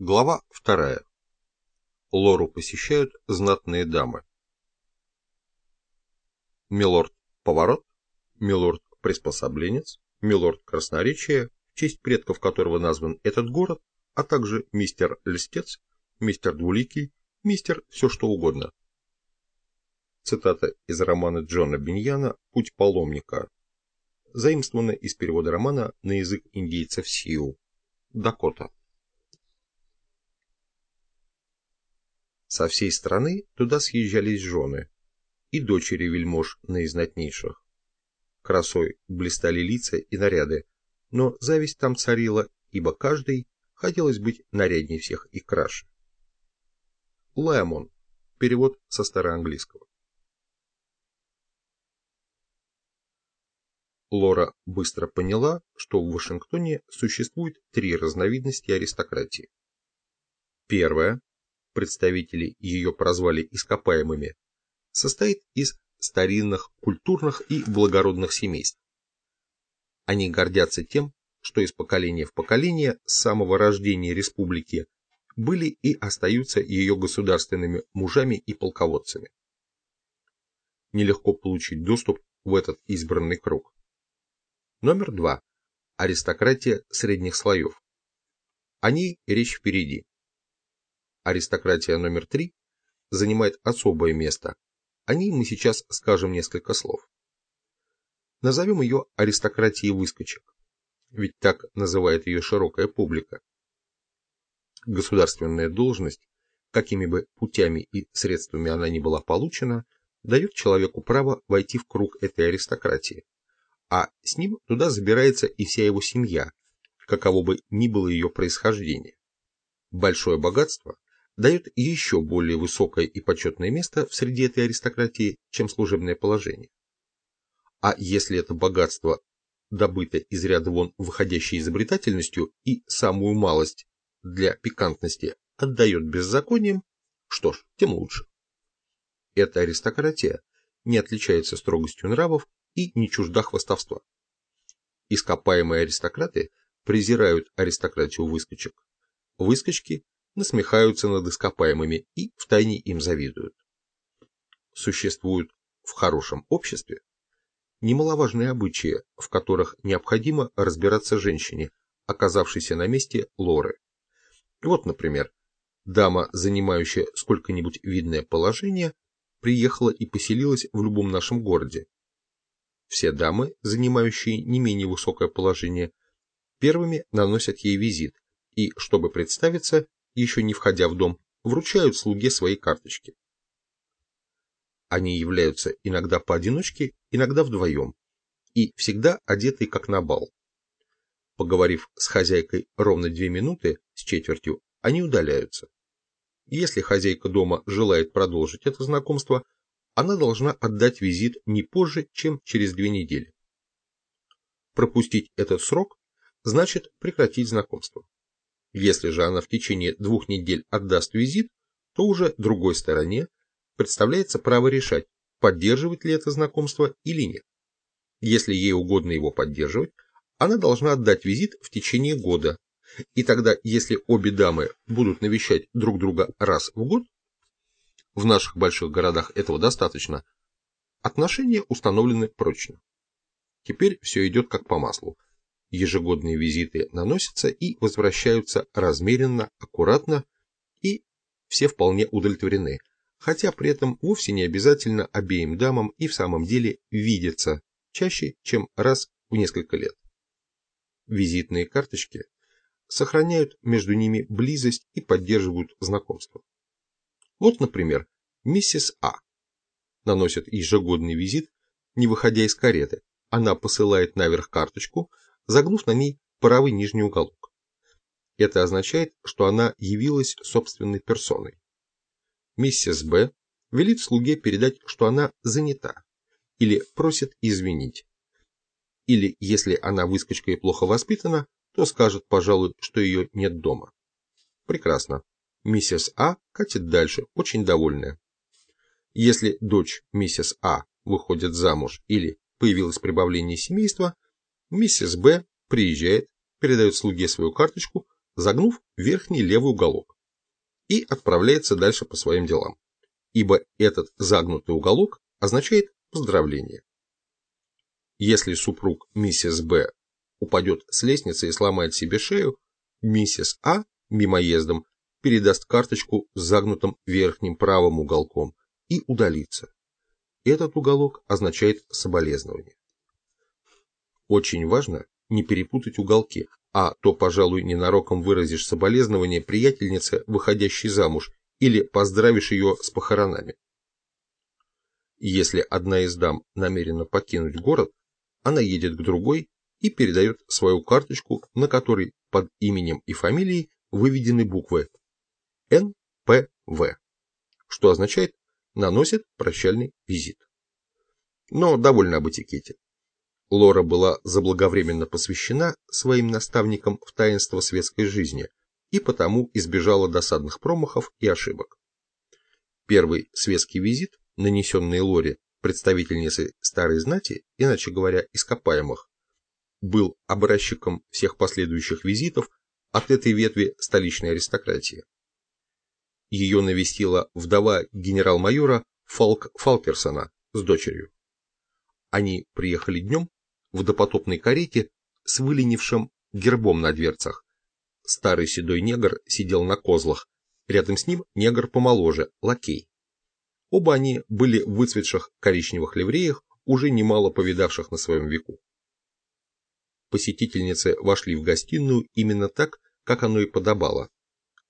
Глава вторая. Лору посещают знатные дамы. Милорд Поворот, Милорд Приспособленец, Милорд Красноречие, в честь предков которого назван этот город, а также мистер Листец, мистер Двуликий, мистер все что угодно. Цитата из романа Джона Биньяна «Путь паломника», заимствована из перевода романа на язык индейцев Сиу, Дакота. Со всей страны туда съезжались жены и дочери вельмож наизнатнейших. Красой блистали лица и наряды, но зависть там царила, ибо каждый хотелось быть нарядней всех и краше. Лаймон. Перевод со староанглийского. Лора быстро поняла, что в Вашингтоне существует три разновидности аристократии. Первая представители ее прозвали ископаемыми, состоит из старинных, культурных и благородных семейств. Они гордятся тем, что из поколения в поколение с самого рождения республики были и остаются ее государственными мужами и полководцами. Нелегко получить доступ в этот избранный круг. Номер два. Аристократия средних слоев. О ней речь впереди аристократия номер три занимает особое место. О ней мы сейчас скажем несколько слов. Назовем ее аристократией выскочек, ведь так называет ее широкая публика. Государственная должность, какими бы путями и средствами она ни была получена, дает человеку право войти в круг этой аристократии, а с ним туда забирается и вся его семья, каково бы ни было ее происхождение. Большое богатство дает еще более высокое и почетное место в среде этой аристократии, чем служебное положение. А если это богатство добыто из ряда вон выходящей изобретательностью и самую малость для пикантности отдает беззаконием, что ж, тем лучше. Эта аристократия не отличается строгостью нравов и не чужда хвастовства. Ископаемые аристократы презирают аристократию выскочек. Выскочки насмехаются над ископаемыми и втайне им завидуют. Существуют в хорошем обществе немаловажные обычаи, в которых необходимо разбираться женщине, оказавшейся на месте Лоры. Вот, например, дама, занимающая сколько-нибудь видное положение, приехала и поселилась в любом нашем городе. Все дамы, занимающие не менее высокое положение, первыми наносят ей визит и, чтобы представиться, еще не входя в дом, вручают слуге свои карточки. Они являются иногда поодиночке, иногда вдвоем, и всегда одеты как на бал. Поговорив с хозяйкой ровно две минуты с четвертью, они удаляются. Если хозяйка дома желает продолжить это знакомство, она должна отдать визит не позже, чем через две недели. Пропустить этот срок значит прекратить знакомство. Если же она в течение двух недель отдаст визит, то уже другой стороне представляется право решать, поддерживать ли это знакомство или нет. Если ей угодно его поддерживать, она должна отдать визит в течение года. И тогда, если обе дамы будут навещать друг друга раз в год, в наших больших городах этого достаточно, отношения установлены прочно. Теперь все идет как по маслу. Ежегодные визиты наносятся и возвращаются размеренно, аккуратно, и все вполне удовлетворены, хотя при этом вовсе не обязательно обеим дамам и в самом деле видеться чаще, чем раз в несколько лет. Визитные карточки сохраняют между ними близость и поддерживают знакомство. Вот, например, миссис А. Наносит ежегодный визит, не выходя из кареты. Она посылает наверх карточку, загнув на ней правый нижний уголок. Это означает, что она явилась собственной персоной. Миссис Б. велит слуге передать, что она занята, или просит извинить. Или, если она выскочка и плохо воспитана, то скажет, пожалуй, что ее нет дома. Прекрасно. Миссис А катит дальше, очень довольная. Если дочь миссис А выходит замуж или появилось прибавление семейства, Миссис Б приезжает, передает слуге свою карточку, загнув верхний левый уголок, и отправляется дальше по своим делам, ибо этот загнутый уголок означает поздравление. Если супруг миссис Б упадет с лестницы и сломает себе шею, миссис А мимоездом передаст карточку с загнутым верхним правым уголком и удалится. Этот уголок означает соболезнование. Очень важно не перепутать уголки, а то, пожалуй, ненароком выразишь соболезнование приятельнице, выходящей замуж, или поздравишь ее с похоронами. Если одна из дам намерена покинуть город, она едет к другой и передает свою карточку, на которой под именем и фамилией выведены буквы НПВ, что означает «наносит прощальный визит». Но довольно об этикете. Лора была заблаговременно посвящена своим наставникам в таинство светской жизни и потому избежала досадных промахов и ошибок. Первый светский визит, нанесенный Лоре, представительницей старой знати, иначе говоря, ископаемых, был образчиком всех последующих визитов от этой ветви столичной аристократии. Ее навестила вдова генерал-майора Фалк Фалкерсона с дочерью. Они приехали днем в допотопной карете с выленившим гербом на дверцах. Старый седой негр сидел на козлах, рядом с ним негр помоложе, лакей. Оба они были в выцветших коричневых ливреях, уже немало повидавших на своем веку. Посетительницы вошли в гостиную именно так, как оно и подобало.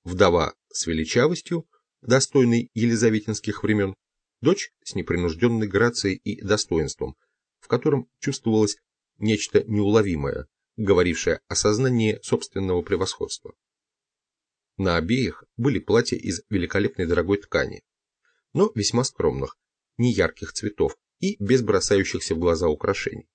Вдова с величавостью, достойной елизаветинских времен, дочь с непринужденной грацией и достоинством, в котором чувствовалось нечто неуловимое, говорившее о сознании собственного превосходства. На обеих были платья из великолепной дорогой ткани, но весьма скромных, неярких цветов и без бросающихся в глаза украшений.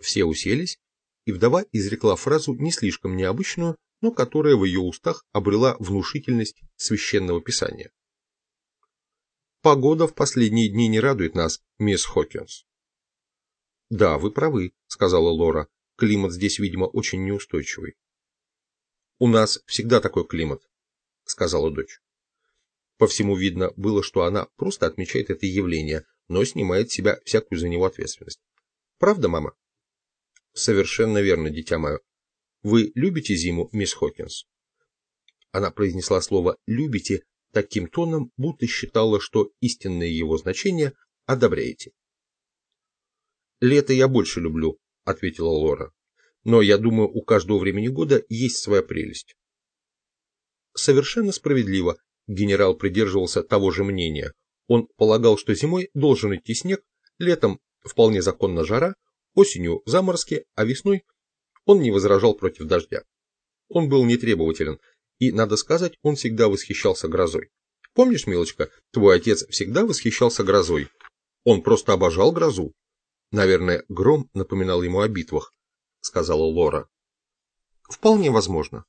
Все уселись, и вдова изрекла фразу не слишком необычную, но которая в ее устах обрела внушительность священного писания. «Погода в последние дни не радует нас, мисс Хокинс». «Да, вы правы», — сказала Лора. «Климат здесь, видимо, очень неустойчивый». «У нас всегда такой климат», — сказала дочь. По всему видно было, что она просто отмечает это явление, но снимает с себя всякую за него ответственность. «Правда, мама?» «Совершенно верно, дитя мое. Вы любите зиму, мисс Хокинс?» Она произнесла слово «любите» таким тоном, будто считала, что истинное его значение одобряете. «Лето я больше люблю», — ответила Лора. «Но я думаю, у каждого времени года есть своя прелесть». Совершенно справедливо генерал придерживался того же мнения. Он полагал, что зимой должен идти снег, летом вполне законно жара, осенью заморозки, а весной он не возражал против дождя. Он был нетребователен, и, надо сказать, он всегда восхищался грозой. Помнишь, милочка, твой отец всегда восхищался грозой. Он просто обожал грозу. Наверное, гром напоминал ему о битвах, сказала Лора. Вполне возможно.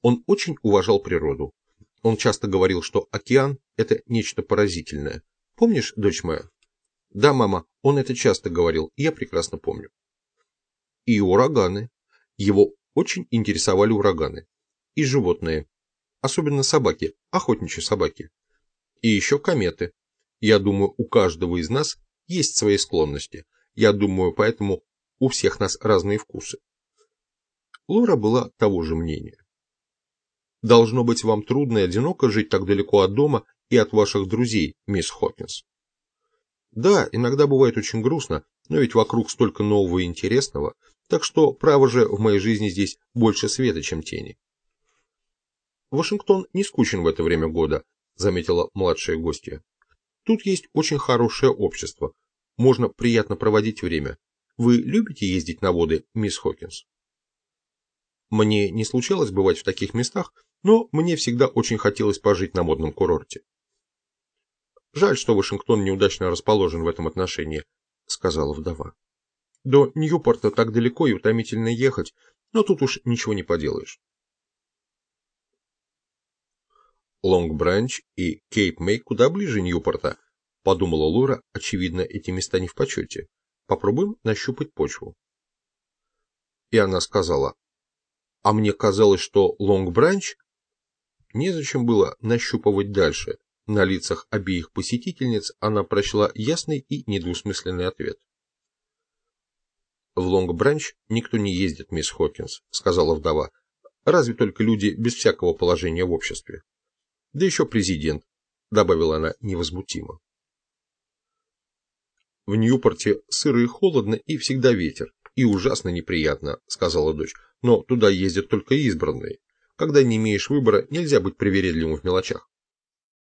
Он очень уважал природу. Он часто говорил, что океан – это нечто поразительное. Помнишь, дочь моя? Да, мама, он это часто говорил, я прекрасно помню. И ураганы. Его очень интересовали ураганы. И животные. Особенно собаки, охотничьи собаки. И еще кометы. Я думаю, у каждого из нас есть свои склонности. Я думаю, поэтому у всех нас разные вкусы. Лора была того же мнения. Должно быть вам трудно и одиноко жить так далеко от дома и от ваших друзей, мисс Хокинс. Да, иногда бывает очень грустно, но ведь вокруг столько нового и интересного, так что, право же, в моей жизни здесь больше света, чем тени. Вашингтон не скучен в это время года, заметила младшая гостья. Тут есть очень хорошее общество, можно приятно проводить время. Вы любите ездить на воды, мисс Хокинс? Мне не случалось бывать в таких местах, но мне всегда очень хотелось пожить на модном курорте. Жаль, что Вашингтон неудачно расположен в этом отношении, сказала вдова. До Ньюпорта так далеко и утомительно ехать, но тут уж ничего не поделаешь. Лонг-Бранч и Кейп-Мэй куда ближе Ньюпорта, Подумала Лора, очевидно, эти места не в почете. Попробуем нащупать почву. И она сказала, А мне казалось, что Лонг-Бранч... Незачем было нащупывать дальше. На лицах обеих посетительниц она прочла ясный и недвусмысленный ответ. «В Лонг-Бранч никто не ездит, мисс Хокинс», — сказала вдова. «Разве только люди без всякого положения в обществе. Да еще президент», — добавила она невозмутимо. «В Ньюпорте сыро и холодно, и всегда ветер, и ужасно неприятно», — сказала дочь. «Но туда ездят только избранные. Когда не имеешь выбора, нельзя быть привередливым в мелочах».